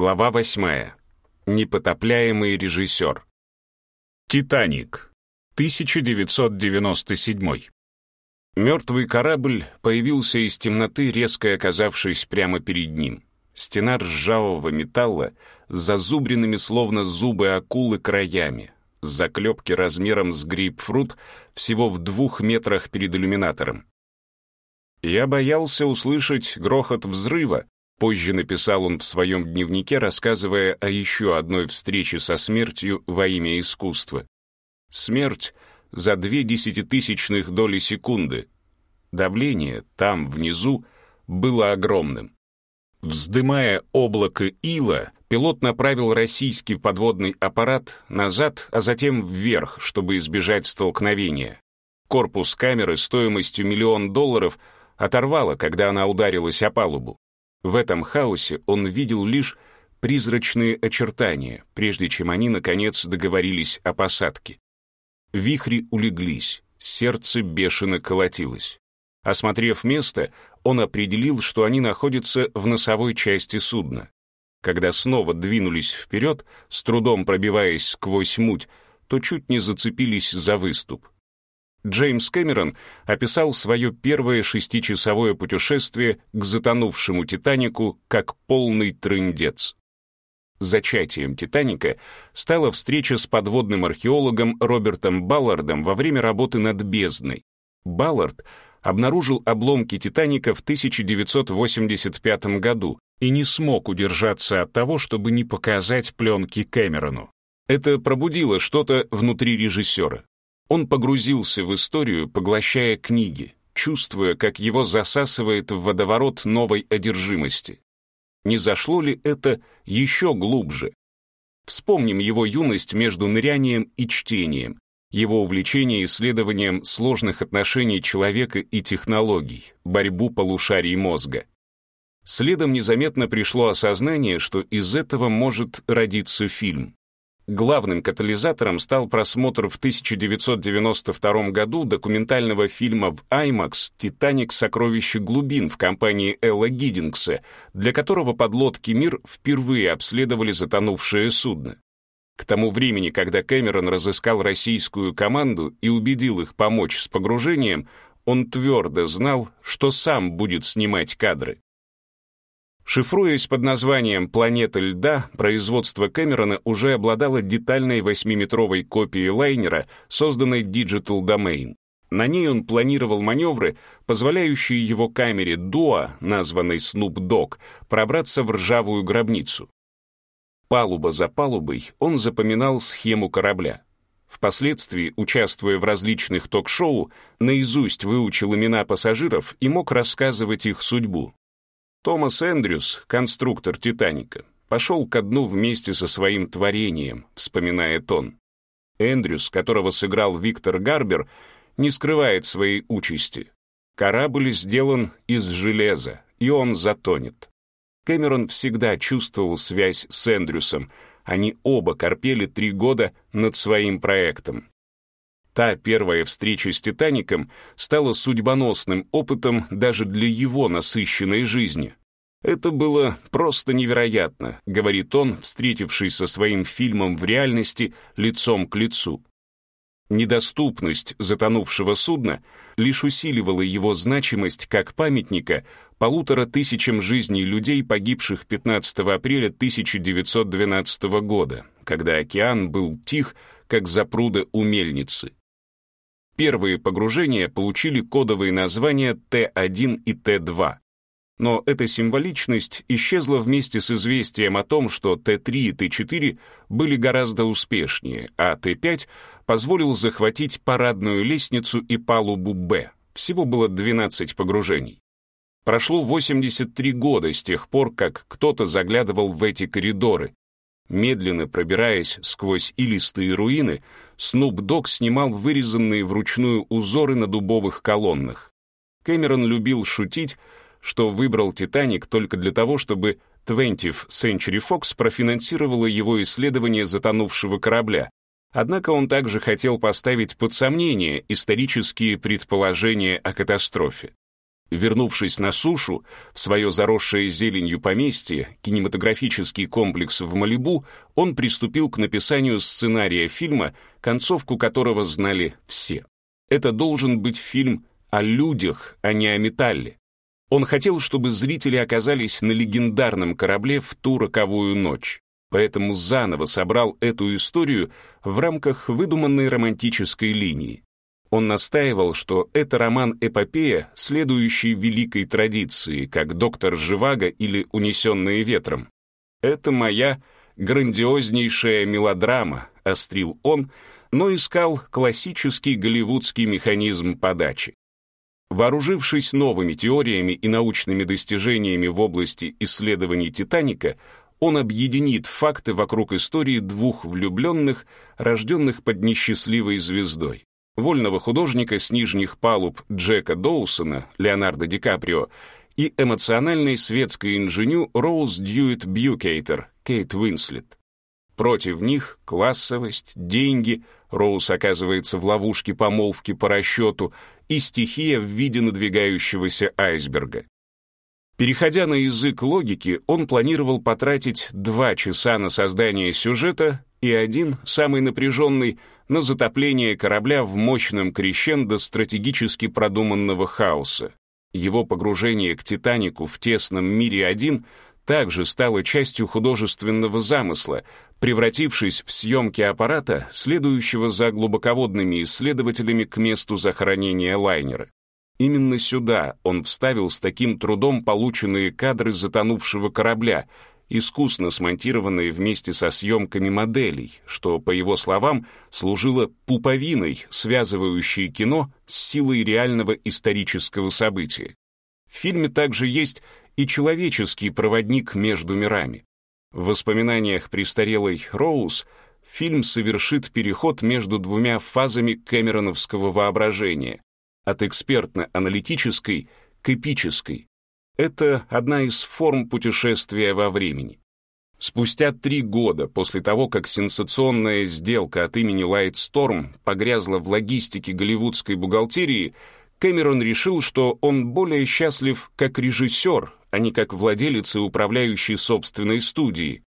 Глава восьмая. Непотопляемый режиссер. «Титаник», 1997. Мертвый корабль появился из темноты, резко оказавшись прямо перед ним. Стена ржавого металла с зазубренными, словно зубы акулы, краями. Заклепки размером с грейпфрут всего в двух метрах перед иллюминатором. Я боялся услышать грохот взрыва, позже написал он в своем дневнике, рассказывая о еще одной встрече со смертью во имя искусства. Смерть за две десятитысячных доли секунды. Давление там, внизу, было огромным. Вздымая облако ила, пилот направил российский подводный аппарат назад, а затем вверх, чтобы избежать столкновения. Корпус камеры стоимостью миллион долларов оторвало, когда она ударилась о палубу. В этом хаосе он видел лишь призрачные очертания, прежде чем они, наконец, договорились о посадке. Вихри улеглись, сердце бешено колотилось. Осмотрев место, он определил, что они находятся в носовой части судна. Когда снова двинулись вперед, с трудом пробиваясь сквозь муть, то чуть не зацепились за выступ. Джеймс Кэмерон описал свое первое шестичасовое путешествие к затонувшему «Титанику» как полный трындец. Зачатием «Титаника» стала встреча с подводным археологом Робертом Баллардом во время работы над «Бездной». Баллард обнаружил обломки «Титаника» в 1985 году и не смог удержаться от того, чтобы не показать пленки Кэмерону. Это пробудило что-то внутри режиссера. Он погрузился в историю, поглощая книги, чувствуя, как его засасывает в водоворот новой одержимости. Не зашло ли это еще глубже? Вспомним его юность между нырянием и чтением, его увлечение исследованием сложных отношений человека и технологий, борьбу полушарий мозга. Следом незаметно пришло осознание, что из этого может родиться фильм. Главным катализатором стал просмотр в 1992 году документального фильма в IMAX «Титаник. Сокровище глубин» в компании Элла Гиддингса, для которого подлодки «Мир» впервые обследовали затонувшее судно. К тому времени, когда Кэмерон разыскал российскую команду и убедил их помочь с погружением, он твердо знал, что сам будет снимать кадры. Шифруясь под названием «Планета льда», производство Кэмерона уже обладало детальной 8-метровой копией лайнера, созданной Digital Domain. На ней он планировал маневры, позволяющие его камере Дуа, названной Snoop Dogg, пробраться в ржавую гробницу. Палуба за палубой он запоминал схему корабля. Впоследствии, участвуя в различных ток-шоу, наизусть выучил имена пассажиров и мог рассказывать их судьбу, Томас Эндрюс, конструктор «Титаника», пошел ко дну вместе со своим творением, вспоминает он. Эндрюс, которого сыграл Виктор Гарбер, не скрывает своей участи. Корабль сделан из железа, и он затонет. Кэмерон всегда чувствовал связь с Эндрюсом. Они оба корпели три года над своим проектом. Та первая встреча с «Титаником» стала судьбоносным опытом даже для его насыщенной жизни. «Это было просто невероятно», — говорит он, встретившись со своим фильмом в реальности лицом к лицу. Недоступность затонувшего судна лишь усиливала его значимость как памятника полутора тысячам жизней людей, погибших 15 апреля 1912 года, когда океан был тих, как запруда у мельницы. Первые погружения получили кодовые названия Т1 и Т2. Но эта символичность исчезла вместе с известием о том, что Т3 и Т4 были гораздо успешнее, а Т5 позволил захватить парадную лестницу и палубу Б. Всего было 12 погружений. Прошло 83 года с тех пор, как кто-то заглядывал в эти коридоры, Медленно пробираясь сквозь илистые руины, Снуп Дог снимал вырезанные вручную узоры на дубовых колоннах. Кэмерон любил шутить, что выбрал «Титаник» только для того, чтобы 20th Century Fox профинансировала его исследование затонувшего корабля. Однако он также хотел поставить под сомнение исторические предположения о катастрофе. Вернувшись на сушу, в свое заросшее зеленью поместье, кинематографический комплекс в Малибу, он приступил к написанию сценария фильма, концовку которого знали все. Это должен быть фильм о людях, а не о металле. Он хотел, чтобы зрители оказались на легендарном корабле в ту роковую ночь. Поэтому заново собрал эту историю в рамках выдуманной романтической линии. Он настаивал, что это роман-эпопея, следующий великой традиции, как «Доктор Живаго» или «Унесенные ветром». «Это моя грандиознейшая мелодрама», — острил он, но искал классический голливудский механизм подачи. Вооружившись новыми теориями и научными достижениями в области исследований «Титаника», он объединит факты вокруг истории двух влюбленных, рожденных под несчастливой звездой вольного художника с нижних палуб Джека Доусона, Леонардо Ди Каприо, и эмоциональной светской инженю Роуз Дьюит Бьюкейтер, Кейт Уинслет. Против них классовость, деньги, Роуз оказывается в ловушке помолвки по расчету и стихия в виде надвигающегося айсберга. Переходя на язык логики, он планировал потратить два часа на создание сюжета и один, самый напряженный, на затопление корабля в мощном крещендо стратегически продуманного хаоса. Его погружение к «Титанику» в тесном мире один также стало частью художественного замысла, превратившись в съемки аппарата, следующего за глубоководными исследователями к месту захоронения лайнера. Именно сюда он вставил с таким трудом полученные кадры затонувшего корабля, искусно смонтированные вместе со съемками моделей, что, по его словам, служило пуповиной, связывающей кино с силой реального исторического события. В фильме также есть и человеческий проводник между мирами. В воспоминаниях престарелой Роуз фильм совершит переход между двумя фазами кэмероновского воображения от экспертно-аналитической к эпической, это одна из форм путешествия во времени. Спустя три года после того, как сенсационная сделка от имени Lightstorm погрязла в логистике голливудской бухгалтерии, Кэмерон решил, что он более счастлив как режиссер, а не как владелец и управляющий собственной студией.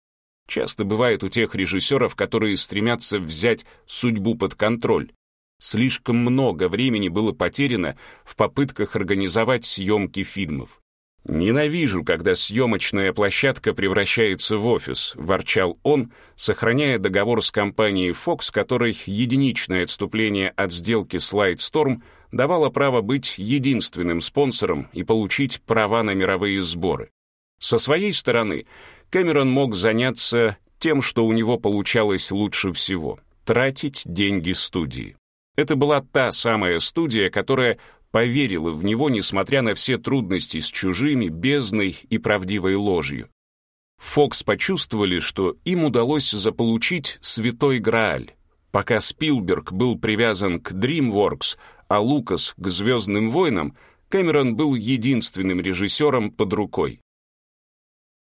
Часто бывает у тех режиссеров, которые стремятся взять судьбу под контроль. Слишком много времени было потеряно в попытках организовать съемки фильмов. «Ненавижу, когда съемочная площадка превращается в офис», — ворчал он, сохраняя договор с компанией Fox, которой единичное отступление от сделки с Lightstorm давало право быть единственным спонсором и получить права на мировые сборы. Со своей стороны, Кэмерон мог заняться тем, что у него получалось лучше всего — тратить деньги студии. Это была та самая студия, которая поверила в него, несмотря на все трудности с чужими, бездной и правдивой ложью. Фокс почувствовали, что им удалось заполучить святой Грааль. Пока Спилберг был привязан к DreamWorks, а Лукас — к «Звездным войнам», Кэмерон был единственным режиссером под рукой.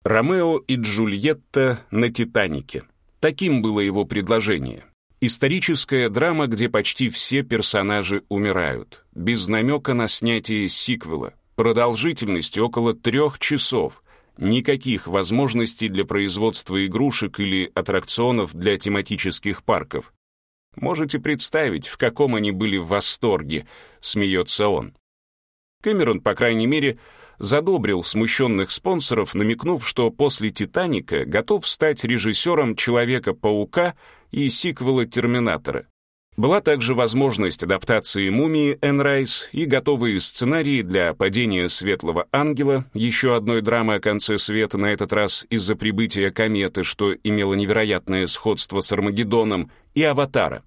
«Ромео и Джульетта на «Титанике». Таким было его предложение. Историческая драма, где почти все персонажи умирают, без намека на снятие сиквела, продолжительность около трех часов, никаких возможностей для производства игрушек или аттракционов для тематических парков. Можете представить, в каком они были в восторге, смеется он. Кэмерон, по крайней мере, задобрил смущенных спонсоров, намекнув, что после «Титаника» готов стать режиссером «Человека-паука» и сиквела «Терминатора». Была также возможность адаптации «Мумии» Энрайс и готовые сценарии для «Падения светлого ангела», еще одной драмы о конце света, на этот раз из-за прибытия кометы, что имело невероятное сходство с Армагеддоном, и «Аватара».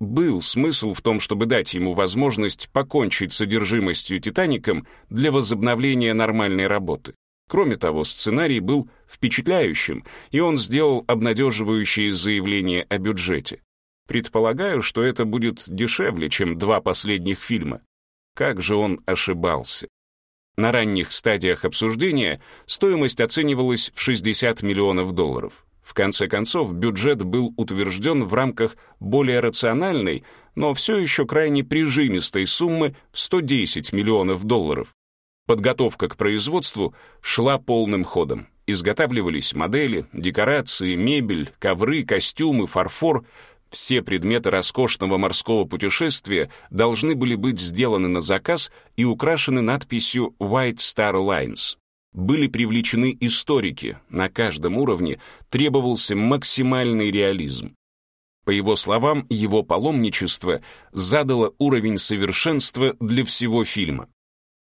Был смысл в том, чтобы дать ему возможность покончить с содержимостью «Титаником» для возобновления нормальной работы. Кроме того, сценарий был впечатляющим, и он сделал обнадеживающее заявление о бюджете. Предполагаю, что это будет дешевле, чем два последних фильма. Как же он ошибался. На ранних стадиях обсуждения стоимость оценивалась в 60 миллионов долларов. В конце концов, бюджет был утвержден в рамках более рациональной, но все еще крайне прижимистой суммы в 110 миллионов долларов. Подготовка к производству шла полным ходом. Изготавливались модели, декорации, мебель, ковры, костюмы, фарфор. Все предметы роскошного морского путешествия должны были быть сделаны на заказ и украшены надписью «White Star Lines». Были привлечены историки, на каждом уровне требовался максимальный реализм. По его словам, его паломничество задало уровень совершенства для всего фильма.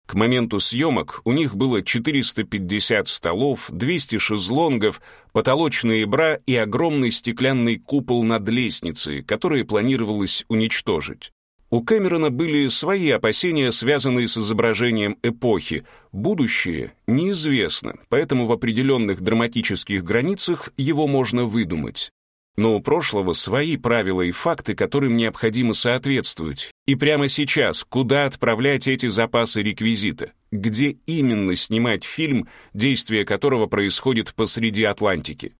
К моменту съемок у них было 450 столов, 200 шезлонгов, потолочные бра и огромный стеклянный купол над лестницей, который планировалось уничтожить. У Кэмерона были свои опасения, связанные с изображением эпохи. Будущее неизвестно, поэтому в определенных драматических границах его можно выдумать. Но у прошлого свои правила и факты, которым необходимо соответствовать. И прямо сейчас, куда отправлять эти запасы реквизита? Где именно снимать фильм, действие которого происходит посреди Атлантики?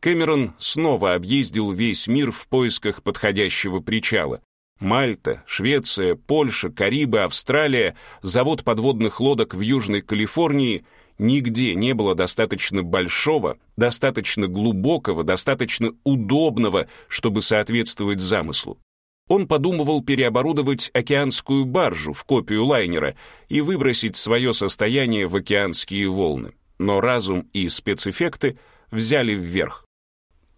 Кэмерон снова объездил весь мир в поисках подходящего причала. Мальта, Швеция, Польша, Карибы, Австралия, завод подводных лодок в Южной Калифорнии — Нигде не было достаточно большого, достаточно глубокого, достаточно удобного, чтобы соответствовать замыслу. Он подумывал переоборудовать океанскую баржу в копию лайнера и выбросить свое состояние в океанские волны. Но разум и спецэффекты взяли вверх.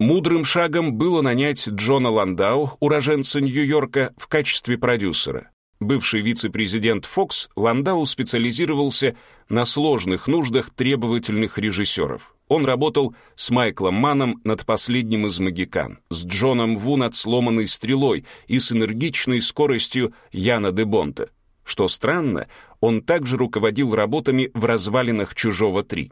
Мудрым шагом было нанять Джона Ландау, уроженца Нью-Йорка, в качестве продюсера. Бывший вице-президент Фокс, Ландау специализировался на сложных нуждах требовательных режиссеров. Он работал с Майклом Маном над последним из «Магикан», с Джоном Ву над «Сломанной стрелой» и с энергичной скоростью Яна де Бонта. Что странно, он также руководил работами в развалинах «Чужого 3».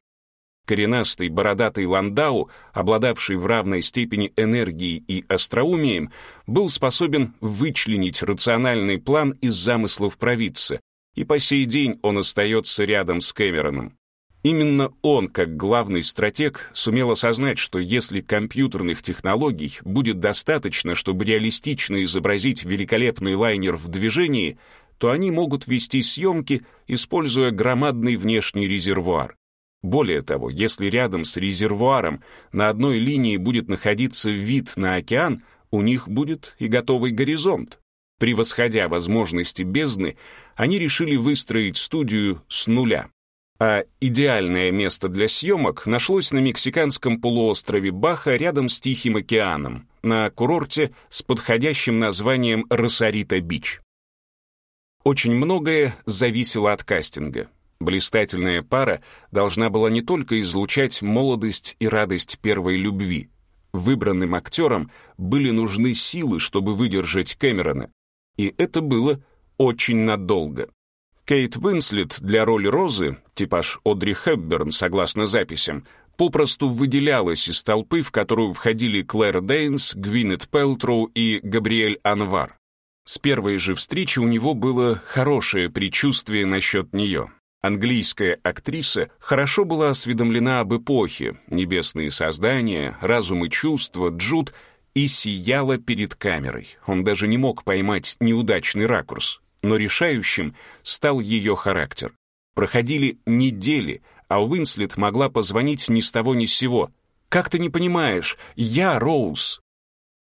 Коренастый бородатый Ландау, обладавший в равной степени энергией и остроумием, был способен вычленить рациональный план из замыслов провидца, и по сей день он остается рядом с Кэмероном. Именно он, как главный стратег, сумел осознать, что если компьютерных технологий будет достаточно, чтобы реалистично изобразить великолепный лайнер в движении, то они могут вести съемки, используя громадный внешний резервуар. Более того, если рядом с резервуаром на одной линии будет находиться вид на океан, у них будет и готовый горизонт. Превосходя возможности бездны, они решили выстроить студию с нуля. А идеальное место для съемок нашлось на мексиканском полуострове Баха рядом с Тихим океаном, на курорте с подходящим названием Росарита-Бич. Очень многое зависело от кастинга. Блистательная пара должна была не только излучать молодость и радость первой любви. Выбранным актерам были нужны силы, чтобы выдержать Кэмерона. И это было очень надолго. Кейт Уинслет для роли Розы, типаж Одри Хепберн, согласно записям, попросту выделялась из толпы, в которую входили Клэр Дейнс, Гвинет Пелтроу и Габриэль Анвар. С первой же встречи у него было хорошее предчувствие насчет нее. Английская актриса хорошо была осведомлена об эпохе, небесные создания, разум и чувства, Джуд, и сияла перед камерой. Он даже не мог поймать неудачный ракурс, но решающим стал ее характер. Проходили недели, а Уинслет могла позвонить ни с того ни с сего. «Как ты не понимаешь? Я Роуз!»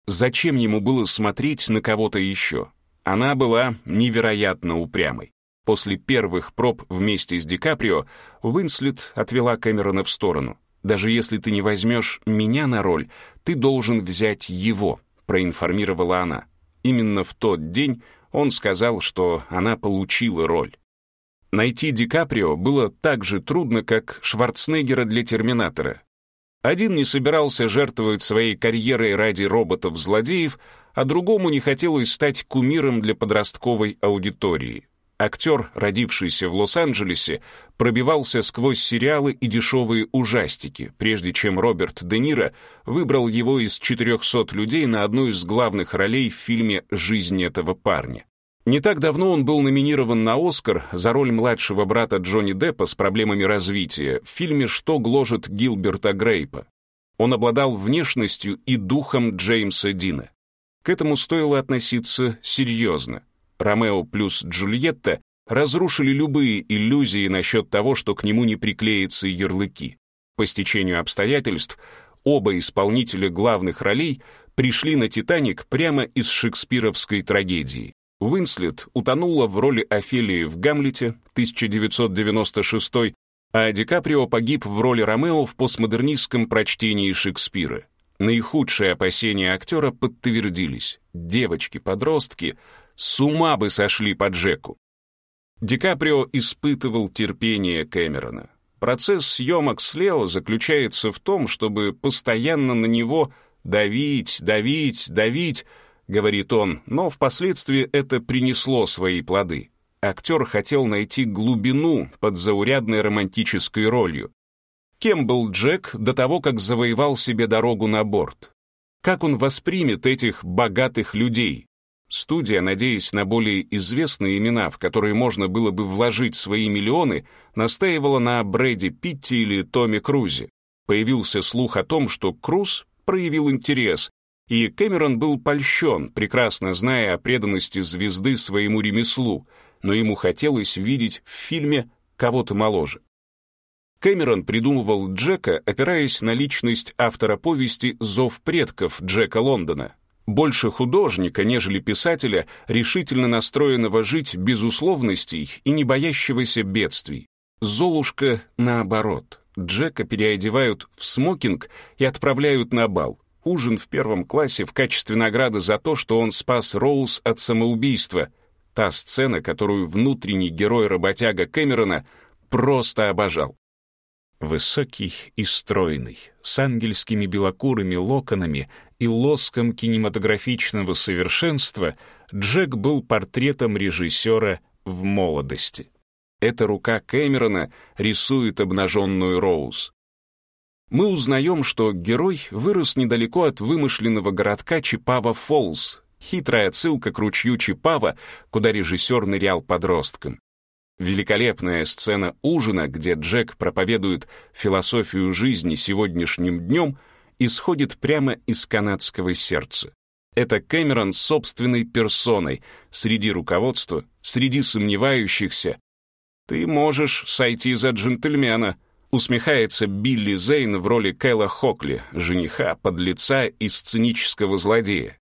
Зачем ему было смотреть на кого-то еще? Она была невероятно упрямой. После первых проб вместе с Ди Каприо Уинслет отвела Кэмерона в сторону. «Даже если ты не возьмешь меня на роль, ты должен взять его», — проинформировала она. Именно в тот день он сказал, что она получила роль. Найти Ди Каприо было так же трудно, как Шварценеггера для «Терминатора». Один не собирался жертвовать своей карьерой ради роботов-злодеев, а другому не хотелось стать кумиром для подростковой аудитории. Актер, родившийся в Лос-Анджелесе, пробивался сквозь сериалы и дешевые ужастики, прежде чем Роберт Де Ниро выбрал его из 400 людей на одну из главных ролей в фильме «Жизнь этого парня». Не так давно он был номинирован на «Оскар» за роль младшего брата Джонни Деппа с проблемами развития в фильме «Что гложет Гилберта Грейпа». Он обладал внешностью и духом Джеймса Дина. К этому стоило относиться серьезно. Ромео плюс Джульетта разрушили любые иллюзии насчет того, что к нему не приклеятся ярлыки. По стечению обстоятельств оба исполнителя главных ролей пришли на «Титаник» прямо из шекспировской трагедии. Уинслет утонула в роли Офелии в «Гамлете» 1996, а Ди Каприо погиб в роли Ромео в постмодернистском прочтении Шекспира. Наихудшие опасения актера подтвердились. Девочки-подростки с ума бы сошли по Джеку. Ди Каприо испытывал терпение Кэмерона. Процесс съемок с Лео заключается в том, чтобы постоянно на него давить, давить, давить, говорит он, но впоследствии это принесло свои плоды. Актер хотел найти глубину под заурядной романтической ролью. Кем был Джек до того, как завоевал себе дорогу на борт? Как он воспримет этих богатых людей? Студия, надеясь на более известные имена, в которые можно было бы вложить свои миллионы, настаивала на Брэди Питти или Томми Крузе. Появился слух о том, что Круз проявил интерес, и Кэмерон был польщен, прекрасно зная о преданности звезды своему ремеслу, но ему хотелось видеть в фильме кого-то моложе. Кэмерон придумывал Джека, опираясь на личность автора повести «Зов предков» Джека Лондона, больше художника, нежели писателя, решительно настроенного жить без условностей и не боящегося бедствий. Золушка наоборот. Джека переодевают в смокинг и отправляют на бал. Ужин в первом классе в качестве награды за то, что он спас Роуз от самоубийства. Та сцена, которую внутренний герой-работяга Кэмерона просто обожал. Высокий и стройный, с ангельскими белокурыми локонами и лоском кинематографичного совершенства, Джек был портретом режиссера в молодости. Эта рука Кэмерона рисует обнаженную Роуз. Мы узнаем, что герой вырос недалеко от вымышленного городка Чипава-Фоллс, хитрая отсылка к ручью Чипава, куда режиссер нырял подростком. Великолепная сцена ужина, где Джек проповедует философию жизни сегодняшним днем, исходит прямо из канадского сердца. Это Кэмерон собственной персоной, среди руководства, среди сомневающихся. «Ты можешь сойти за джентльмена», усмехается Билли Зейн в роли Кэлла Хокли, жениха, подлеца и сценического злодея.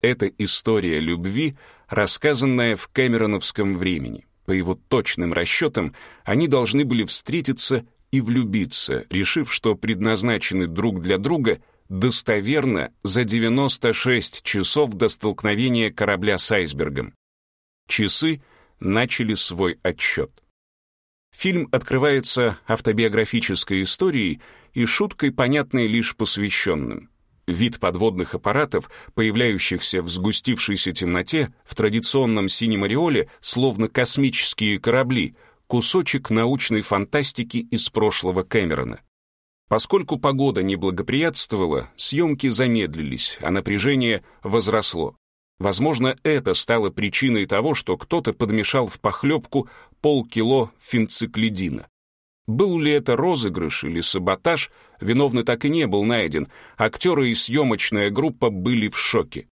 Это история любви, рассказанная в кэмероновском времени. По его точным расчетам, они должны были встретиться и влюбиться, решив, что предназначены друг для друга достоверно за 96 часов до столкновения корабля с айсбергом. Часы начали свой отсчет. Фильм открывается автобиографической историей и шуткой, понятной лишь посвященным. Вид подводных аппаратов, появляющихся в сгустившейся темноте, в традиционном синем ореоле, словно космические корабли, кусочек научной фантастики из прошлого Кэмерона. Поскольку погода не благоприятствовала, съемки замедлились, а напряжение возросло. Возможно, это стало причиной того, что кто-то подмешал в похлебку полкило фенциклидина. Был ли это розыгрыш или саботаж, виновный так и не был найден. Актеры и съемочная группа были в шоке.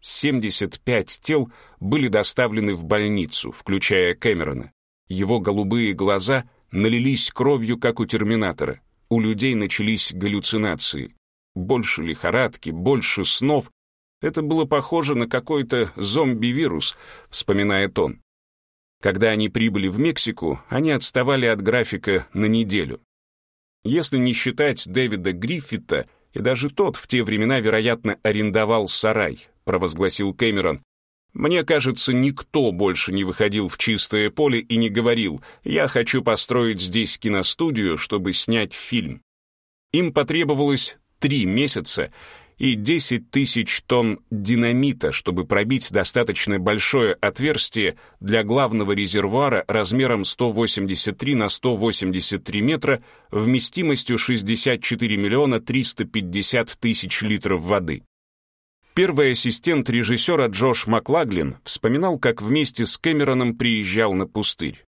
75 тел были доставлены в больницу, включая Кэмерона. Его голубые глаза налились кровью, как у терминатора. У людей начались галлюцинации. Больше лихорадки, больше снов. Это было похоже на какой-то зомби-вирус, вспоминает он. Когда они прибыли в Мексику, они отставали от графика на неделю. Если не считать Дэвида Гриффита, и даже тот в те времена, вероятно, арендовал сарай, провозгласил Кэмерон, мне кажется, никто больше не выходил в чистое поле и не говорил «я хочу построить здесь киностудию, чтобы снять фильм». Им потребовалось три месяца, и 10 тысяч тонн динамита, чтобы пробить достаточно большое отверстие для главного резервуара размером 183 на 183 метра вместимостью 64 миллиона 350 тысяч литров воды. Первый ассистент режиссера Джош Маклаглин вспоминал, как вместе с Кэмероном приезжал на пустырь.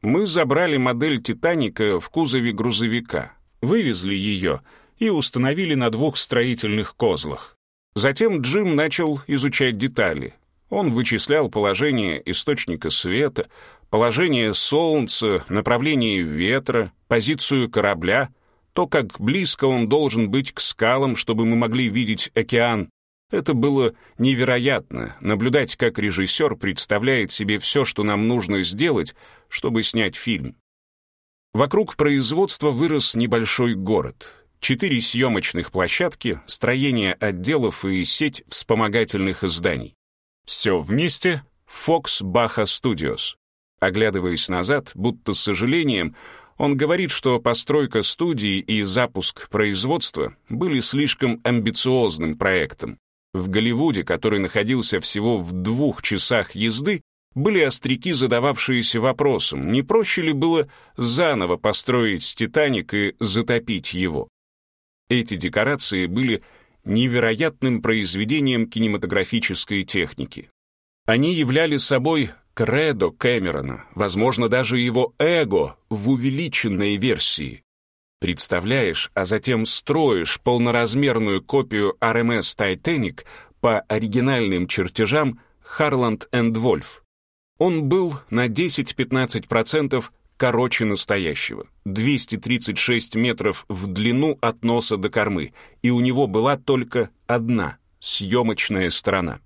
«Мы забрали модель «Титаника» в кузове грузовика, вывезли ее — и установили на двух строительных козлах. Затем Джим начал изучать детали. Он вычислял положение источника света, положение солнца, направление ветра, позицию корабля, то, как близко он должен быть к скалам, чтобы мы могли видеть океан. Это было невероятно, наблюдать, как режиссер представляет себе все, что нам нужно сделать, чтобы снять фильм. Вокруг производства вырос небольшой город. Четыре съемочных площадки, строение отделов и сеть вспомогательных изданий. Все вместе Fox Baja Studios. Оглядываясь назад, будто с сожалением, он говорит, что постройка студии и запуск производства были слишком амбициозным проектом. В Голливуде, который находился всего в двух часах езды, были остряки, задававшиеся вопросом, не проще ли было заново построить «Титаник» и затопить его. Эти декорации были невероятным произведением кинематографической техники. Они являли собой кредо Кэмерона, возможно, даже его эго в увеличенной версии. Представляешь, а затем строишь полноразмерную копию RMS Titanic по оригинальным чертежам Harland and Wolff. Он был на 10-15% короче настоящего, 236 метров в длину от носа до кормы, и у него была только одна съемочная сторона.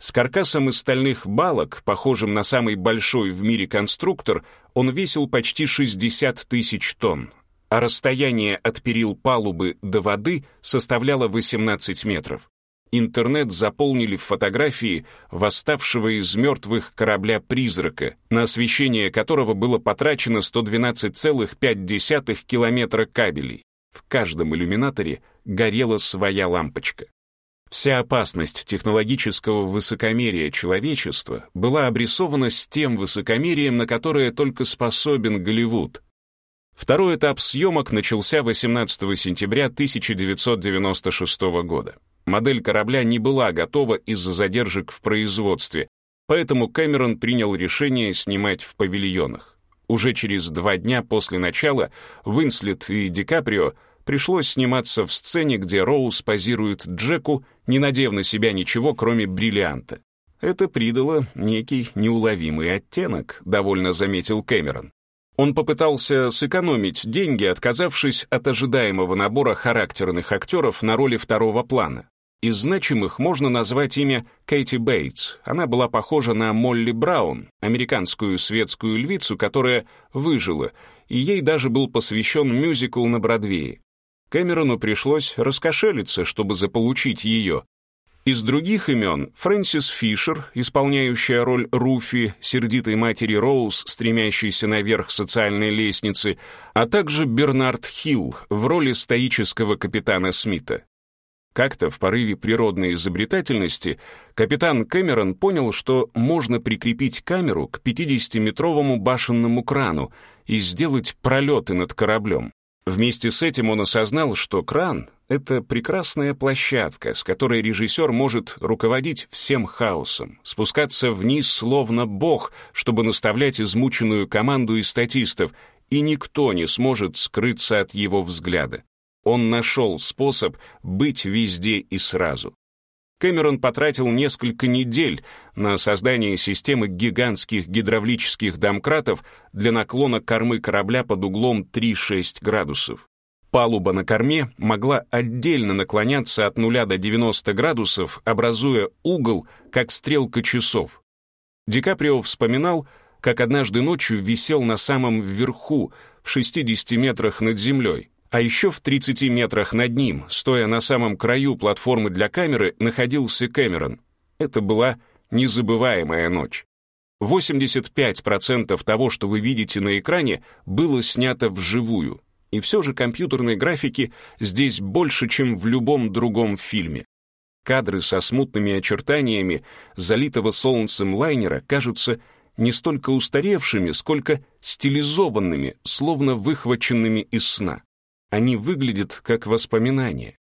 С каркасом из стальных балок, похожим на самый большой в мире конструктор, он весил почти 60 тысяч тонн, а расстояние от перил палубы до воды составляло 18 метров. Интернет заполнили фотографии восставшего из мертвых корабля-призрака, на освещение которого было потрачено 112,5 километра кабелей. В каждом иллюминаторе горела своя лампочка. Вся опасность технологического высокомерия человечества была обрисована с тем высокомерием, на которое только способен Голливуд. Второй этап съемок начался 18 сентября 1996 года. Модель корабля не была готова из-за задержек в производстве, поэтому Кэмерон принял решение снимать в павильонах. Уже через два дня после начала Уинслет и Ди Каприо пришлось сниматься в сцене, где Роуз позирует Джеку, не надев на себя ничего, кроме бриллианта. Это придало некий неуловимый оттенок, довольно заметил Кэмерон. Он попытался сэкономить деньги, отказавшись от ожидаемого набора характерных актеров на роли второго плана. Из значимых можно назвать имя Кэти Бейтс. Она была похожа на Молли Браун, американскую светскую львицу, которая выжила, и ей даже был посвящен мюзикл на Бродвее. Кэмерону пришлось раскошелиться, чтобы заполучить ее. Из других имен Фрэнсис Фишер, исполняющая роль Руфи, сердитой матери Роуз, стремящейся наверх социальной лестницы, а также Бернард Хилл в роли стоического капитана Смита. Как-то в порыве природной изобретательности капитан Кэмерон понял, что можно прикрепить камеру к 50-метровому башенному крану и сделать пролеты над кораблем. Вместе с этим он осознал, что кран — это прекрасная площадка, с которой режиссер может руководить всем хаосом, спускаться вниз словно бог, чтобы наставлять измученную команду из статистов, и никто не сможет скрыться от его взгляда. Он нашел способ быть везде и сразу. Кэмерон потратил несколько недель на создание системы гигантских гидравлических домкратов для наклона кормы корабля под углом 3-6 градусов. Палуба на корме могла отдельно наклоняться от 0 до 90 градусов, образуя угол, как стрелка часов. Ди Каприо вспоминал, как однажды ночью висел на самом верху, в 60 метрах над землей, а еще в 30 метрах над ним, стоя на самом краю платформы для камеры, находился Кэмерон. Это была незабываемая ночь. 85% того, что вы видите на экране, было снято вживую. И все же компьютерной графики здесь больше, чем в любом другом фильме. Кадры со смутными очертаниями залитого солнцем лайнера кажутся не столько устаревшими, сколько стилизованными, словно выхваченными из сна. Они выглядят как воспоминания.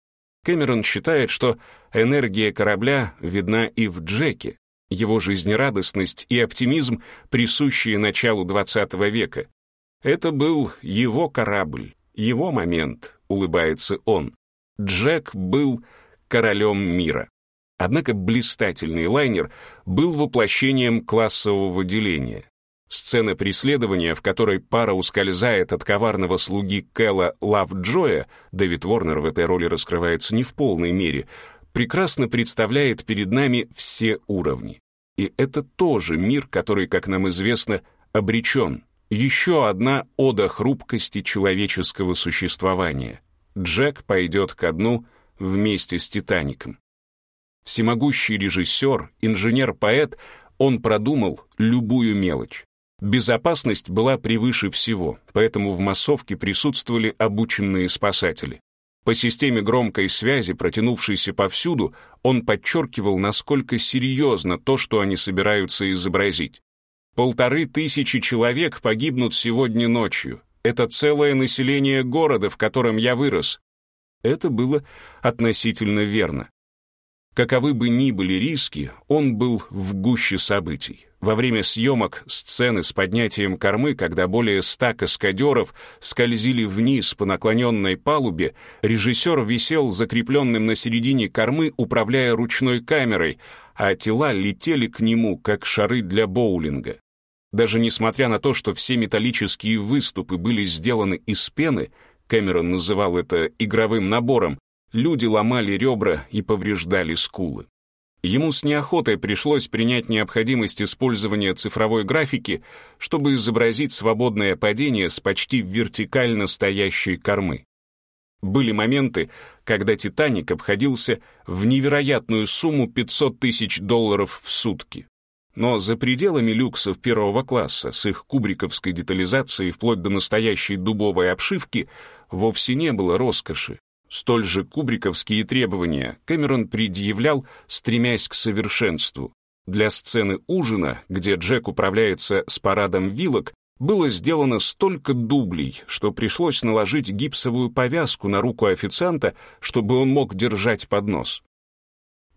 Кэмерон считает, что энергия корабля видна и в Джеке, его жизнерадостность и оптимизм, присущие началу XX века. Это был его корабль, его момент, улыбается он. Джек был королем мира. Однако блистательный лайнер был воплощением классового деления. Сцена преследования, в которой пара ускользает от коварного слуги Кэлла Лавджоя, Дэвид Уорнер в этой роли раскрывается не в полной мере, прекрасно представляет перед нами все уровни. И это тоже мир, который, как нам известно, обречен. Еще одна ода хрупкости человеческого существования. Джек пойдет ко дну вместе с «Титаником». Всемогущий режиссер, инженер-поэт, он продумал любую мелочь. Безопасность была превыше всего, поэтому в массовке присутствовали обученные спасатели. По системе громкой связи, протянувшейся повсюду, он подчеркивал, насколько серьезно то, что они собираются изобразить. Полторы тысячи человек погибнут сегодня ночью. Это целое население города, в котором я вырос. Это было относительно верно. Каковы бы ни были риски, он был в гуще событий. Во время съемок сцены с поднятием кормы, когда более ста каскадеров скользили вниз по наклоненной палубе, режиссер висел закрепленным на середине кормы, управляя ручной камерой, а тела летели к нему, как шары для боулинга. Даже несмотря на то, что все металлические выступы были сделаны из пены, Кэмерон называл это игровым набором, Люди ломали ребра и повреждали скулы. Ему с неохотой пришлось принять необходимость использования цифровой графики, чтобы изобразить свободное падение с почти вертикально стоящей кормы. Были моменты, когда «Титаник» обходился в невероятную сумму 500 тысяч долларов в сутки. Но за пределами люксов первого класса с их кубриковской детализацией вплоть до настоящей дубовой обшивки вовсе не было роскоши. Столь же кубриковские требования Кэмерон предъявлял, стремясь к совершенству. Для сцены ужина, где Джек управляется с парадом вилок, было сделано столько дублей, что пришлось наложить гипсовую повязку на руку официанта, чтобы он мог держать поднос.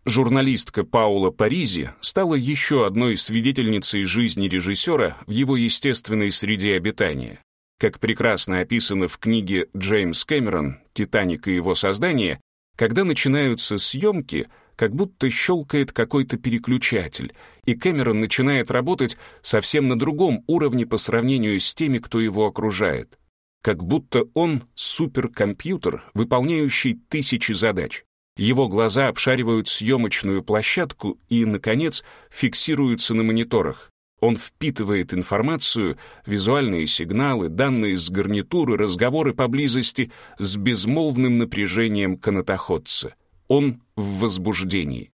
Журналистка Паула Паризи стала еще одной свидетельницей жизни режиссера в его естественной среде обитания. Как прекрасно описано в книге Джеймс Кэмерон «Титаник и его создание», когда начинаются съемки, как будто щелкает какой-то переключатель, и Кэмерон начинает работать совсем на другом уровне по сравнению с теми, кто его окружает. Как будто он суперкомпьютер, выполняющий тысячи задач. Его глаза обшаривают съемочную площадку и, наконец, фиксируются на мониторах. Он впитывает информацию, визуальные сигналы, данные с гарнитуры, разговоры поблизости с безмолвным напряжением канатоходца. Он в возбуждении.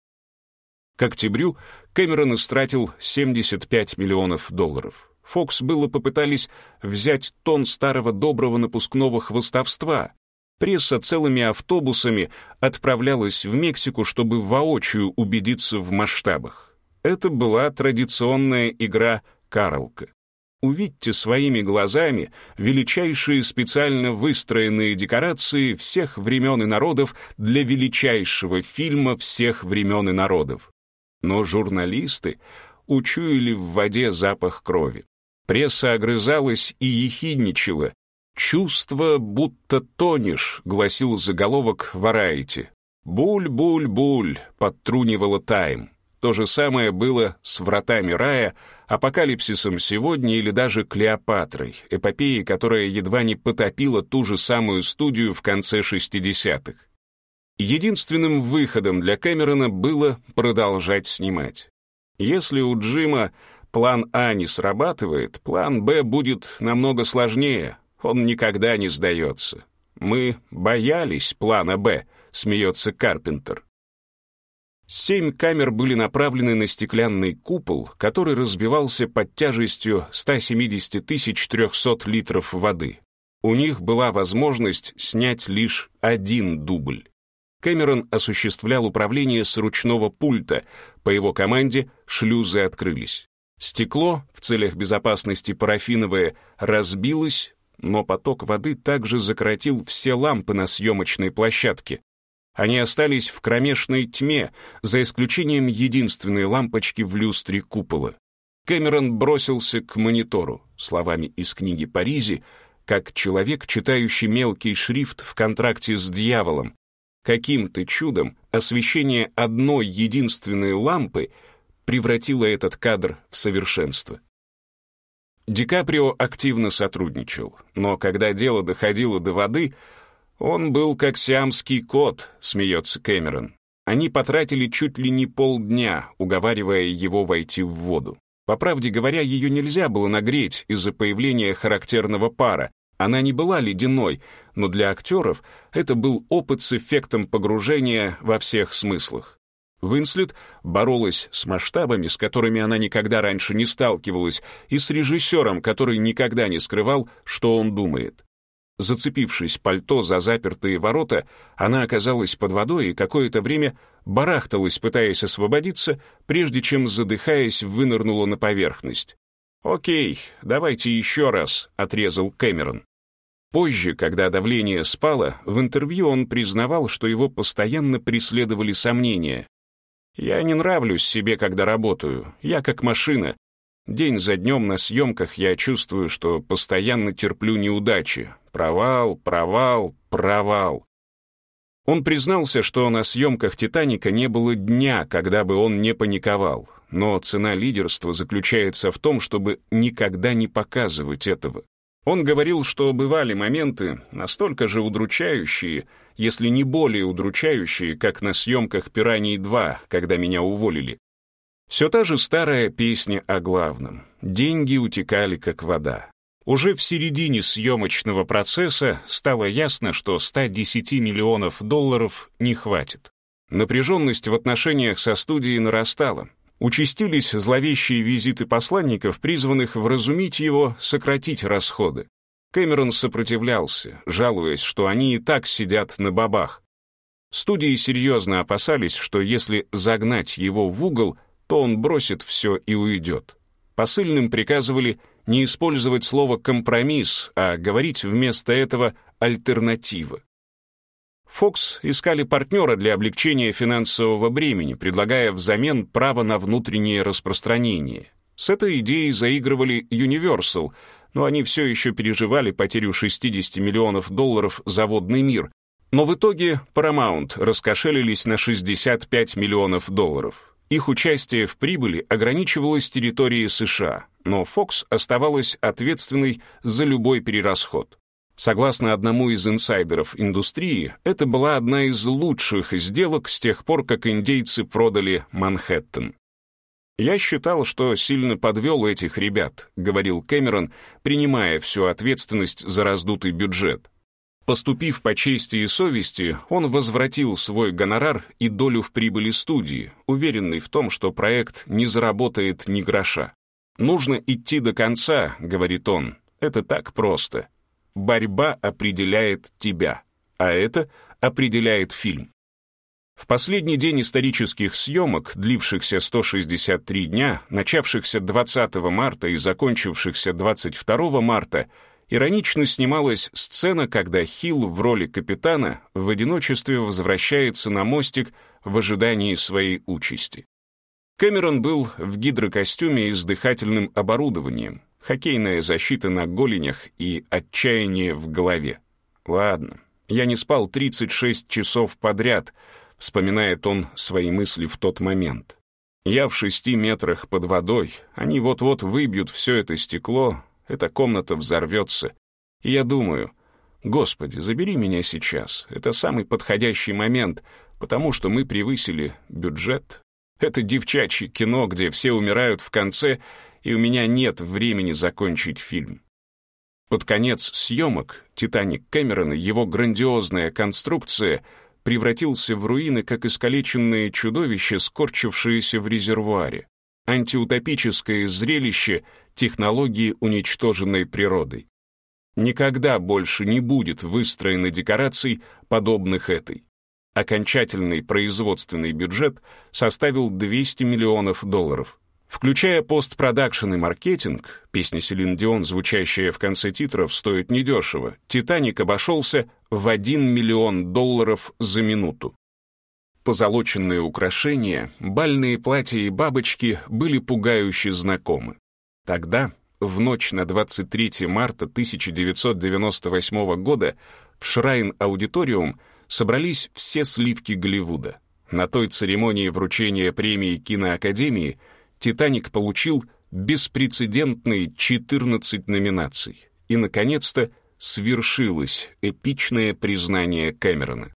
К октябрю Кэмерон истратил 75 миллионов долларов. Фокс было попытались взять тон старого доброго напускного хвостовства. Пресса целыми автобусами отправлялась в Мексику, чтобы воочию убедиться в масштабах. Это была традиционная игра «Карлка». Увидьте своими глазами величайшие специально выстроенные декорации всех времен и народов для величайшего фильма всех времен и народов. Но журналисты учуяли в воде запах крови. Пресса огрызалась и ехидничала. «Чувство, будто тонешь», — гласил заголовок «Варайте». «Буль-буль-буль», — подтрунивала «Тайм». То же самое было с «Вратами рая», «Апокалипсисом сегодня» или даже «Клеопатрой», эпопеей, которая едва не потопила ту же самую студию в конце 60-х. Единственным выходом для Кэмерона было продолжать снимать. Если у Джима план А не срабатывает, план Б будет намного сложнее, он никогда не сдается. «Мы боялись плана Б», — смеется Карпентер. Семь камер были направлены на стеклянный купол, который разбивался под тяжестью 170 300 литров воды. У них была возможность снять лишь один дубль. Кэмерон осуществлял управление с ручного пульта. По его команде шлюзы открылись. Стекло, в целях безопасности парафиновое, разбилось, но поток воды также закоротил все лампы на съемочной площадке. Они остались в кромешной тьме, за исключением единственной лампочки в люстре купола. Кэмерон бросился к монитору, словами из книги Паризи, как человек, читающий мелкий шрифт в контракте с дьяволом. каким-то чудом освещение одной единственной лампы превратило этот кадр в совершенство. Ди Каприо активно сотрудничал, но когда дело доходило до воды, он был как сиамский кот, смеется Кэмерон. Они потратили чуть ли не полдня, уговаривая его войти в воду. По правде говоря, ее нельзя было нагреть из-за появления характерного пара. Она не была ледяной, но для актеров это был опыт с эффектом погружения во всех смыслах. Уинслет боролась с масштабами, с которыми она никогда раньше не сталкивалась, и с режиссером, который никогда не скрывал, что он думает. Зацепившись пальто за запертые ворота, она оказалась под водой и какое-то время барахталась, пытаясь освободиться, прежде чем, задыхаясь, вынырнула на поверхность. «Окей, давайте еще раз», — отрезал Кэмерон. Позже, когда давление спало, в интервью он признавал, что его постоянно преследовали сомнения. «Я не нравлюсь себе, когда работаю. Я как машина. День за днем на съемках я чувствую, что постоянно терплю неудачи. Провал, провал, провал. Он признался, что на съемках «Титаника» не было дня, когда бы он не паниковал. Но цена лидерства заключается в том, чтобы никогда не показывать этого. Он говорил, что бывали моменты настолько же удручающие, если не более удручающие, как на съемках «Пираньи-2», когда меня уволили. Все та же старая песня о главном. Деньги утекали, как вода. Уже в середине съемочного процесса стало ясно, что 110 миллионов долларов не хватит. Напряженность в отношениях со студией нарастала. Участились зловещие визиты посланников, призванных вразумить его, сократить расходы. Кэмерон сопротивлялся, жалуясь, что они и так сидят на бабах. Студии серьезно опасались, что если загнать его в угол, то он бросит все и уйдет. Посыльным приказывали не использовать слово «компромисс», а говорить вместо этого «альтернатива». Фокс искали партнера для облегчения финансового бремени, предлагая взамен право на внутреннее распространение. С этой идеей заигрывали Universal, но они все еще переживали потерю 60 миллионов долларов за водный мир. Но в итоге Paramount раскошелились на 65 миллионов долларов. Их участие в прибыли ограничивалось территорией США, но Fox оставалась ответственной за любой перерасход. Согласно одному из инсайдеров индустрии, это была одна из лучших сделок с тех пор, как индейцы продали Манхэттен. «Я считал, что сильно подвел этих ребят», — говорил Кэмерон, принимая всю ответственность за раздутый бюджет. Поступив по чести и совести, он возвратил свой гонорар и долю в прибыли студии, уверенный в том, что проект не заработает ни гроша. «Нужно идти до конца», — говорит он. «Это так просто. Борьба определяет тебя, а это определяет фильм». В последний день исторических съемок, длившихся 163 дня, начавшихся 20 марта и закончившихся 22 марта, Иронично снималась сцена, когда Хилл в роли капитана в одиночестве возвращается на мостик в ожидании своей участи. Кэмерон был в гидрокостюме и с дыхательным оборудованием, хоккейная защита на голенях и отчаяние в голове. «Ладно, я не спал 36 часов подряд», — вспоминает он свои мысли в тот момент. «Я в шести метрах под водой, они вот-вот выбьют все это стекло, эта комната взорвется. И я думаю, Господи, забери меня сейчас. Это самый подходящий момент, потому что мы превысили бюджет. Это девчачье кино, где все умирают в конце, и у меня нет времени закончить фильм. Под конец съемок «Титаник» Кэмерона, его грандиозная конструкция превратился в руины, как искалеченное чудовище, скорчившееся в резервуаре. Антиутопическое зрелище технологии, уничтоженной природой. Никогда больше не будет выстроено декораций, подобных этой. Окончательный производственный бюджет составил 200 миллионов долларов. Включая постпродакшн и маркетинг, песня Селин Дион, звучащая в конце титров, стоит недешево, «Титаник» обошелся в 1 миллион долларов за минуту. Позолоченные украшения, бальные платья и бабочки были пугающе знакомы. Тогда, в ночь на 23 марта 1998 года, в Шрайн-аудиториум собрались все сливки Голливуда. На той церемонии вручения премии киноакадемии «Титаник» получил беспрецедентные 14 номинаций. И, наконец-то, свершилось эпичное признание Кэмерона.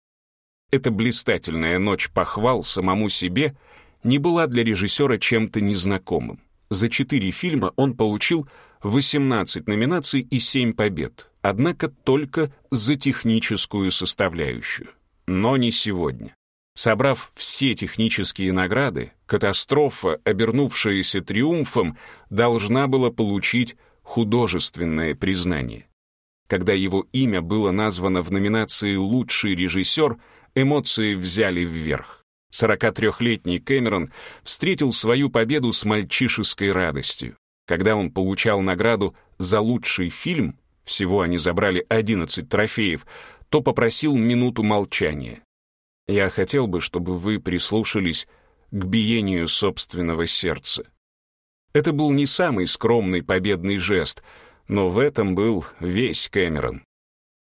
Эта блистательная ночь похвал самому себе не была для режиссера чем-то незнакомым. За четыре фильма он получил 18 номинаций и 7 побед, однако только за техническую составляющую. Но не сегодня. Собрав все технические награды, катастрофа, обернувшаяся триумфом, должна была получить художественное признание. Когда его имя было названо в номинации «Лучший режиссер», эмоции взяли вверх. 43-летний Кэмерон встретил свою победу с мальчишеской радостью. Когда он получал награду за лучший фильм, всего они забрали 11 трофеев, то попросил минуту молчания. «Я хотел бы, чтобы вы прислушались к биению собственного сердца». Это был не самый скромный победный жест, но в этом был весь Кэмерон.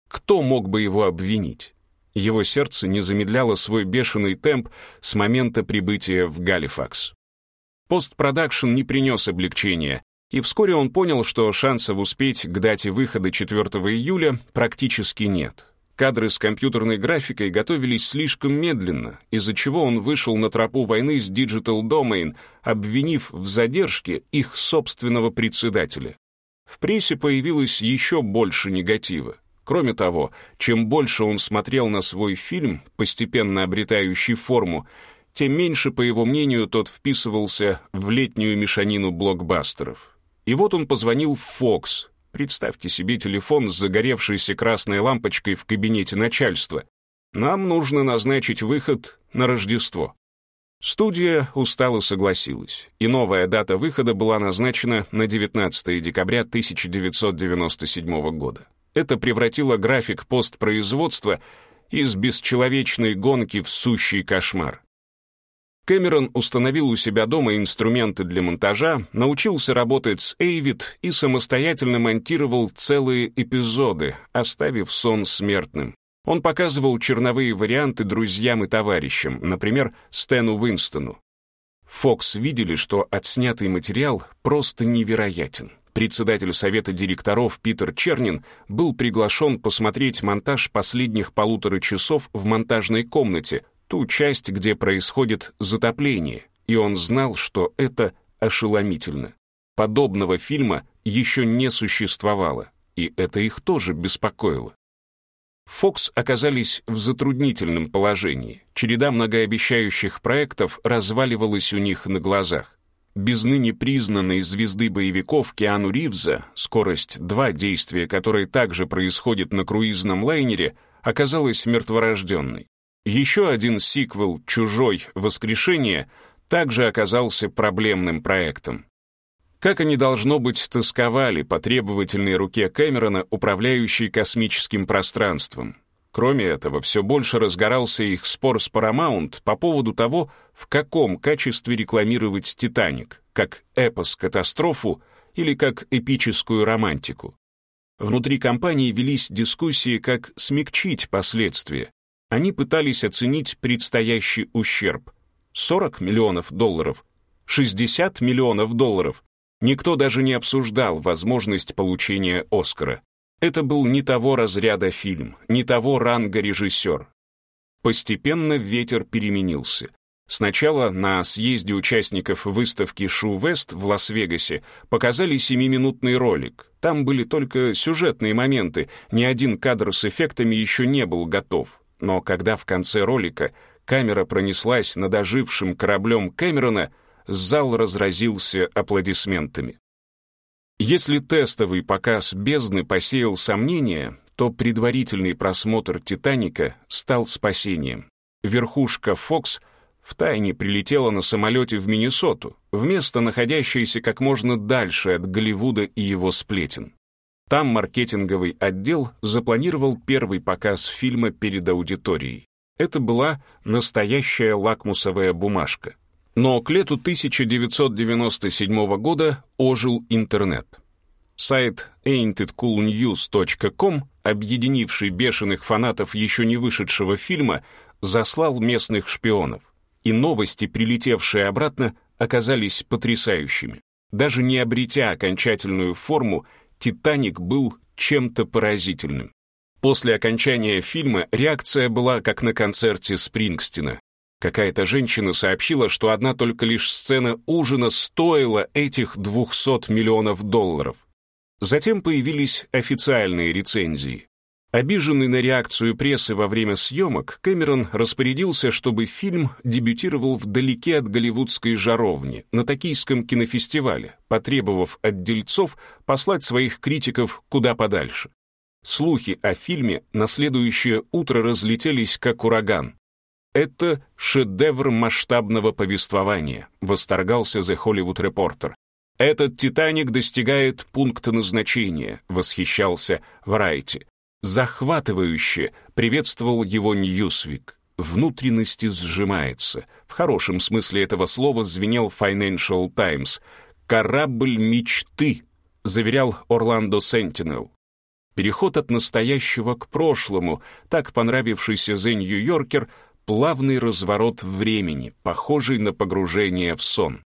Кто мог бы его обвинить? Его сердце не замедляло свой бешеный темп с момента прибытия в Галифакс. Постпродакшн не принес облегчения, и вскоре он понял, что шансов успеть к дате выхода 4 июля практически нет. Кадры с компьютерной графикой готовились слишком медленно, из-за чего он вышел на тропу войны с Digital Domain, обвинив в задержке их собственного председателя. В прессе появилось еще больше негатива. Кроме того, чем больше он смотрел на свой фильм, постепенно обретающий форму, тем меньше, по его мнению, тот вписывался в летнюю мешанину блокбастеров. И вот он позвонил в Fox. Представьте себе телефон с загоревшейся красной лампочкой в кабинете начальства. Нам нужно назначить выход на Рождество. Студия устало согласилась, и новая дата выхода была назначена на 19 декабря 1997 года. Это превратило график постпроизводства из бесчеловечной гонки в сущий кошмар. Кэмерон установил у себя дома инструменты для монтажа, научился работать с Эйвид и самостоятельно монтировал целые эпизоды, оставив сон смертным. Он показывал черновые варианты друзьям и товарищам, например, Стэну Уинстону. Фокс видели, что отснятый материал просто невероятен председатель совета директоров Питер Чернин был приглашен посмотреть монтаж последних полутора часов в монтажной комнате, ту часть, где происходит затопление, и он знал, что это ошеломительно. Подобного фильма еще не существовало, и это их тоже беспокоило. Фокс оказались в затруднительном положении. Череда многообещающих проектов разваливалась у них на глазах без ныне признанной звезды боевиков Киану Ривза скорость 2 действия, которое также происходит на круизном лайнере, оказалась мертворожденной. Еще один сиквел «Чужой. Воскрешение» также оказался проблемным проектом. Как они, должно быть, тосковали по требовательной руке Кэмерона, управляющей космическим пространством. Кроме этого, все больше разгорался их спор с Paramount по поводу того, в каком качестве рекламировать «Титаник», как эпос-катастрофу или как эпическую романтику. Внутри компании велись дискуссии, как смягчить последствия. Они пытались оценить предстоящий ущерб. 40 миллионов долларов, 60 миллионов долларов. Никто даже не обсуждал возможность получения «Оскара». Это был не того разряда фильм, не того ранга режиссер. Постепенно ветер переменился. Сначала на съезде участников выставки Шу Вест в Лас-Вегасе показали семиминутный ролик. Там были только сюжетные моменты, ни один кадр с эффектами еще не был готов. Но когда в конце ролика камера пронеслась над ожившим кораблем Кэмерона, зал разразился аплодисментами. Если тестовый показ «Бездны» посеял сомнения, то предварительный просмотр «Титаника» стал спасением. Верхушка «Фокс» втайне прилетела на самолете в Миннесоту, в место, находящееся как можно дальше от Голливуда и его сплетен. Там маркетинговый отдел запланировал первый показ фильма перед аудиторией. Это была настоящая лакмусовая бумажка — но к лету 1997 года ожил интернет. Сайт ain'titcoolnews.com объединивший бешеных фанатов еще не вышедшего фильма, заслал местных шпионов. И новости, прилетевшие обратно, оказались потрясающими. Даже не обретя окончательную форму, «Титаник» был чем-то поразительным. После окончания фильма реакция была как на концерте Спрингстина. Какая-то женщина сообщила, что одна только лишь сцена ужина стоила этих 200 миллионов долларов. Затем появились официальные рецензии. Обиженный на реакцию прессы во время съемок, Кэмерон распорядился, чтобы фильм дебютировал вдалеке от голливудской жаровни, на Токийском кинофестивале, потребовав от дельцов послать своих критиков куда подальше. Слухи о фильме на следующее утро разлетелись как ураган. «Это шедевр масштабного повествования», — восторгался The Hollywood Reporter. «Этот «Титаник» достигает пункта назначения», — восхищался Врайти. «Захватывающе», — приветствовал его Ньюсвик. «Внутренности сжимается». В хорошем смысле этого слова звенел Financial Times. «Корабль мечты», — заверял Орландо Сентинел. Переход от настоящего к прошлому, так понравившийся The Yorker, плавный разворот времени, похожий на погружение в сон.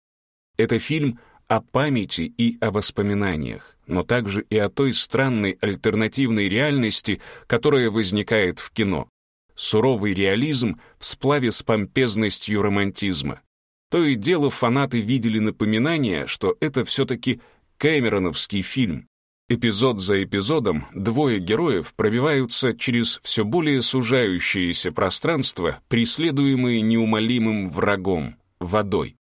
Это фильм о памяти и о воспоминаниях, но также и о той странной альтернативной реальности, которая возникает в кино. Суровый реализм в сплаве с помпезностью романтизма. То и дело фанаты видели напоминание, что это все-таки Кэмероновский фильм, Эпизод за эпизодом двое героев пробиваются через все более сужающееся пространство, преследуемые неумолимым врагом — водой.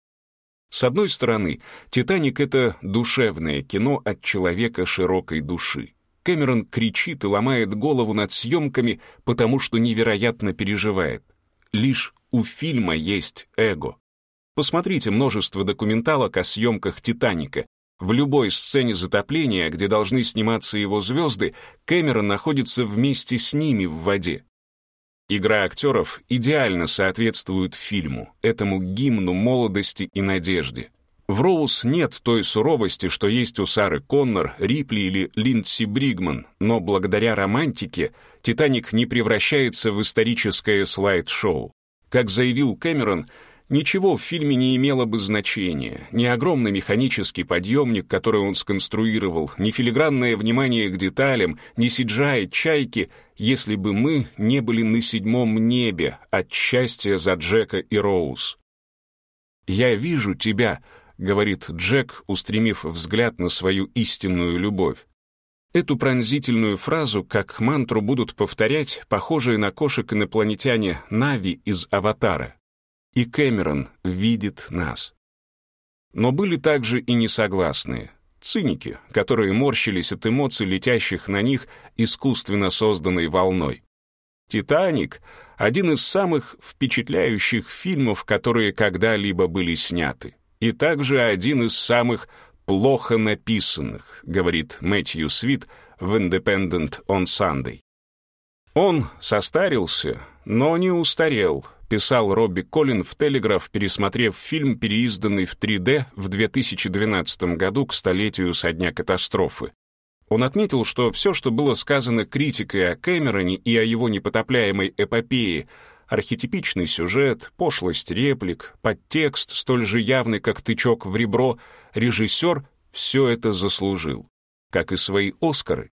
С одной стороны, «Титаник» — это душевное кино от человека широкой души. Кэмерон кричит и ломает голову над съемками, потому что невероятно переживает. Лишь у фильма есть эго. Посмотрите множество документалок о съемках «Титаника», в любой сцене затопления, где должны сниматься его звезды, Кэмерон находится вместе с ними в воде. Игра актеров идеально соответствует фильму, этому гимну молодости и надежды. В Роуз нет той суровости, что есть у Сары Коннор, Рипли или Линдси Бригман, но благодаря романтике «Титаник» не превращается в историческое слайд-шоу. Как заявил Кэмерон, Ничего в фильме не имело бы значения. Ни огромный механический подъемник, который он сконструировал, ни филигранное внимание к деталям, ни сиджай, чайки, если бы мы не были на седьмом небе от счастья за Джека и Роуз. «Я вижу тебя», — говорит Джек, устремив взгляд на свою истинную любовь. Эту пронзительную фразу как мантру будут повторять похожие на кошек инопланетяне Нави из «Аватара» и Кэмерон видит нас. Но были также и несогласные, циники, которые морщились от эмоций, летящих на них искусственно созданной волной. «Титаник» — один из самых впечатляющих фильмов, которые когда-либо были сняты, и также один из самых плохо написанных, говорит Мэтью Свит в Independent on Sunday. Он состарился, но не устарел, писал Робби Коллин в «Телеграф», пересмотрев фильм, переизданный в 3D в 2012 году к столетию со дня катастрофы. Он отметил, что все, что было сказано критикой о Кэмероне и о его непотопляемой эпопее, архетипичный сюжет, пошлость реплик, подтекст, столь же явный, как тычок в ребро, режиссер все это заслужил. Как и свои «Оскары»,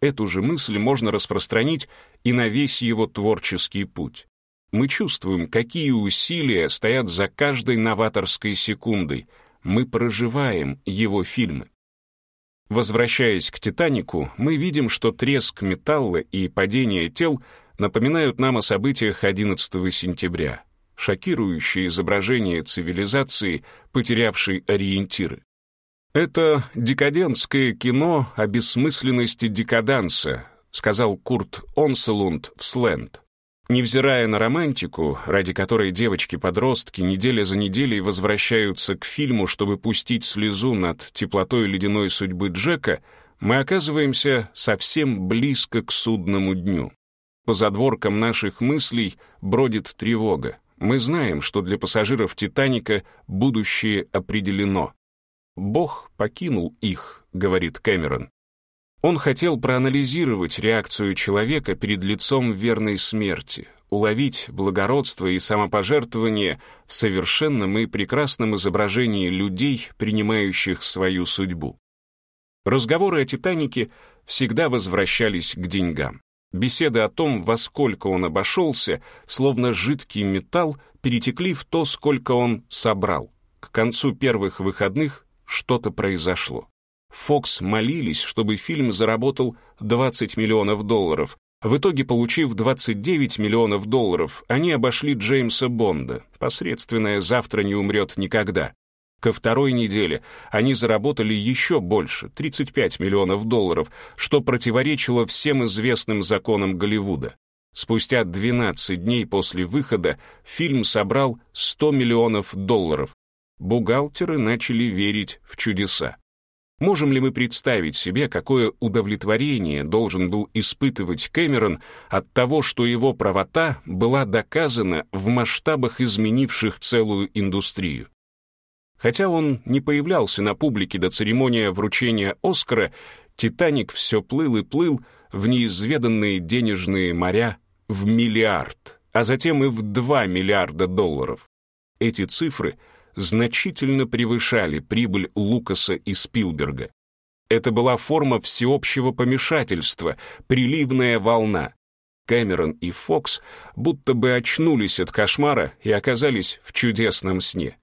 эту же мысль можно распространить и на весь его творческий путь. Мы чувствуем, какие усилия стоят за каждой новаторской секундой. Мы проживаем его фильмы. Возвращаясь к «Титанику», мы видим, что треск металла и падение тел напоминают нам о событиях 11 сентября, шокирующее изображение цивилизации, потерявшей ориентиры. Это декадентское кино о бессмысленности декаданса, сказал Курт Онселунд в «Сленд». Невзирая на романтику, ради которой девочки-подростки неделя за неделей возвращаются к фильму, чтобы пустить слезу над теплотой ледяной судьбы Джека, мы оказываемся совсем близко к судному дню. По задворкам наших мыслей бродит тревога. Мы знаем, что для пассажиров «Титаника» будущее определено. «Бог покинул их», — говорит Кэмерон. Он хотел проанализировать реакцию человека перед лицом верной смерти, уловить благородство и самопожертвование в совершенном и прекрасном изображении людей, принимающих свою судьбу. Разговоры о «Титанике» всегда возвращались к деньгам. Беседы о том, во сколько он обошелся, словно жидкий металл, перетекли в то, сколько он собрал. К концу первых выходных что-то произошло. Фокс молились, чтобы фильм заработал 20 миллионов долларов. В итоге, получив 29 миллионов долларов, они обошли Джеймса Бонда. Посредственное «Завтра не умрет никогда». Ко второй неделе они заработали еще больше, 35 миллионов долларов, что противоречило всем известным законам Голливуда. Спустя 12 дней после выхода фильм собрал 100 миллионов долларов. Бухгалтеры начали верить в чудеса. Можем ли мы представить себе, какое удовлетворение должен был испытывать Кэмерон от того, что его правота была доказана в масштабах изменивших целую индустрию? Хотя он не появлялся на публике до церемонии вручения Оскара, «Титаник» все плыл и плыл в неизведанные денежные моря в миллиард, а затем и в 2 миллиарда долларов. Эти цифры значительно превышали прибыль Лукаса и Спилберга. Это была форма всеобщего помешательства, приливная волна. Кэмерон и Фокс будто бы очнулись от кошмара и оказались в чудесном сне.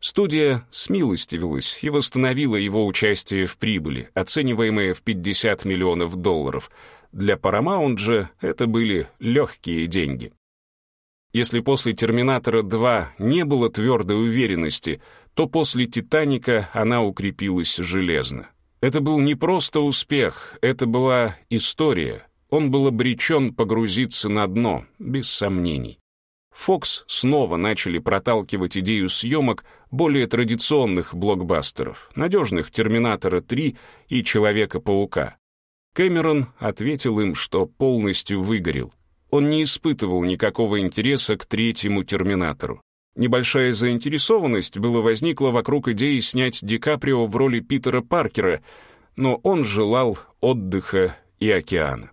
Студия смилостивилась и восстановила его участие в прибыли, оцениваемое в 50 миллионов долларов. Для Paramount же это были легкие деньги. Если после «Терминатора 2» не было твердой уверенности, то после «Титаника» она укрепилась железно. Это был не просто успех, это была история. Он был обречен погрузиться на дно, без сомнений. Fox снова начали проталкивать идею съемок более традиционных блокбастеров, надежных «Терминатора 3» и «Человека-паука». Кэмерон ответил им, что полностью выгорел. Он не испытывал никакого интереса к третьему «Терминатору». Небольшая заинтересованность была возникла вокруг идеи снять Ди Каприо в роли Питера Паркера, но он желал отдыха и океана.